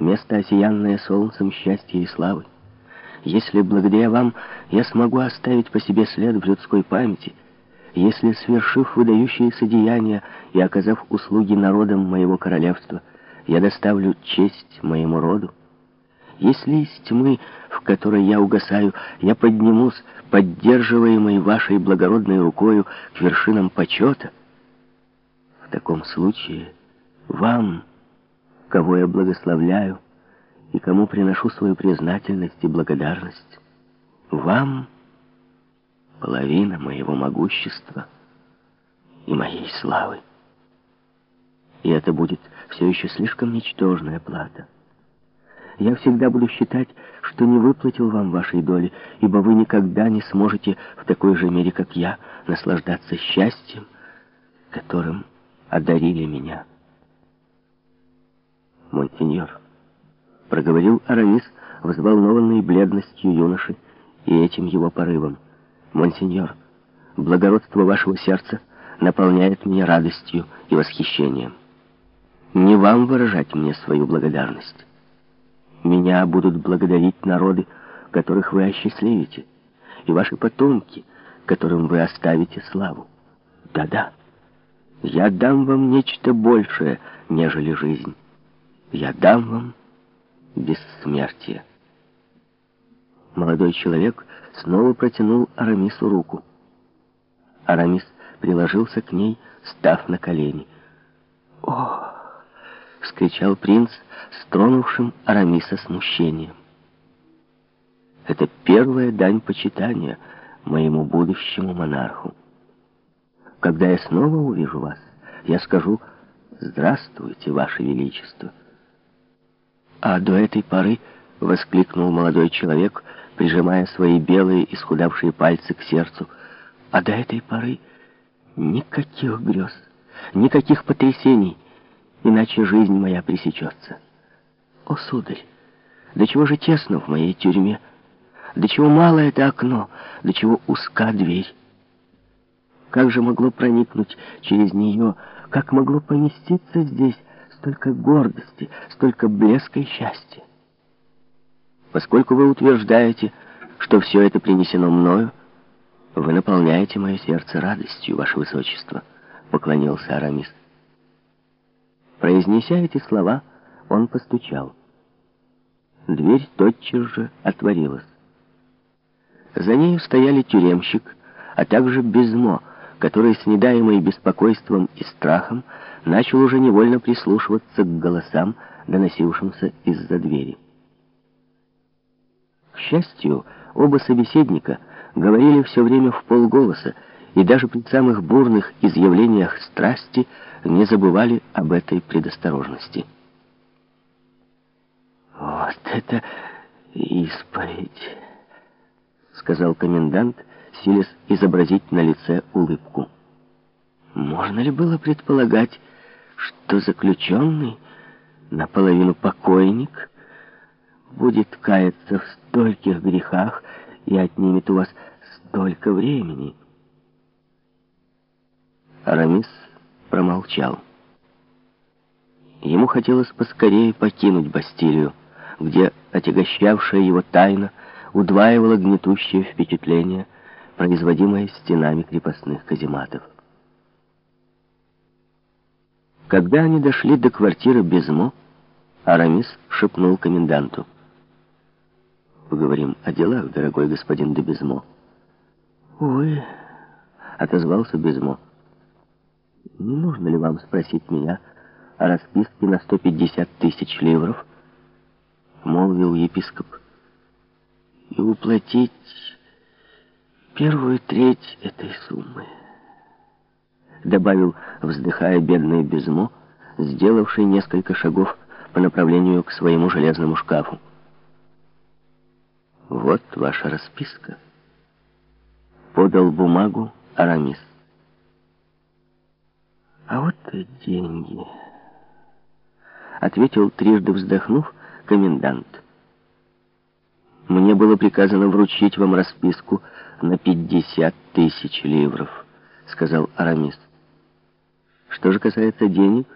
место, осиянное солнцем счастья и славы. Если благодаря вам я смогу оставить по себе след в людской памяти, если, свершив выдающиеся деяния и оказав услуги народам моего королевства, я доставлю честь моему роду, если из тьмы, в которой я угасаю, я поднимусь, поддерживаемый вашей благородной рукою к вершинам почета, в таком случае вам, кого я благословляю и кому приношу свою признательность и благодарность, вам половина моего могущества и моей славы. И это будет все еще слишком ничтожная плата. Я всегда буду считать, что не выплатил вам вашей доли, ибо вы никогда не сможете в такой же мере, как я, наслаждаться счастьем, которым одарили меня. Монсеньор, проговорил Арамис, взволнованный бледностью юноши и этим его порывом. Монсеньор, благородство вашего сердца наполняет меня радостью и восхищением. Не вам выражать мне свою благодарность. Меня будут благодарить народы, которых вы осчастливите, и ваши потомки, которым вы оставите славу. Да-да, я дам вам нечто большее, нежели жизнь. Я дам вам бессмертие. Молодой человек снова протянул Арамису руку. Арамис приложился к ней, став на колени. «О!» — вскричал принц, стронувшим Арамиса смущением. «Это первая дань почитания моему будущему монарху. Когда я снова увижу вас, я скажу «Здравствуйте, Ваше Величество». А до этой поры, — воскликнул молодой человек, прижимая свои белые исхудавшие пальцы к сердцу, а до этой поры никаких грез, никаких потрясений, иначе жизнь моя пресечется. О, сударь, до чего же тесно в моей тюрьме, до чего мало это окно, до чего узка дверь. Как же могло проникнуть через нее, как могло поместиться здесь столько гордости, столько блеска и счастья? Поскольку вы утверждаете, что все это принесено мною, вы наполняете мое сердце радостью, ваше высочество, поклонился Арамис. Произнеся эти слова, он постучал. Дверь тотчас же отворилась. За нею стояли тюремщик, а также Безмо, который, с недаемой беспокойством и страхом, начал уже невольно прислушиваться к голосам, доносившимся из-за двери. К счастью, оба собеседника говорили все время в полголоса, и даже при самых бурных изъявлениях страсти не забывали об этой предосторожности. «Вот это исповедь!» — сказал комендант, силясь изобразить на лице улыбку. «Можно ли было предполагать, что заключенный, наполовину покойник, будет каяться в стольких грехах и отнимет у вас столько времени?» Арамис промолчал. Ему хотелось поскорее покинуть Бастилию, где отягощавшая его тайна удваивала гнетущее впечатление, производимое стенами крепостных казематов. Когда они дошли до квартиры Безмо, Арамис шепнул коменданту. «Поговорим о делах, дорогой господин де Безмо». «Увы», — отозвался Безмо. «Не нужно ли вам спросить меня о расписке на 150 тысяч ливров?» — молвил епископ. «И уплатить первую треть этой суммы», — добавил, вздыхая бедное Безмо, сделавший несколько шагов по направлению к своему железному шкафу. «Вот ваша расписка», — подал бумагу Арамис. «А вот и деньги», — ответил, трижды вздохнув, комендант. «Мне было приказано вручить вам расписку на пятьдесят тысяч ливров», — сказал Арамис. «Что же касается денег...»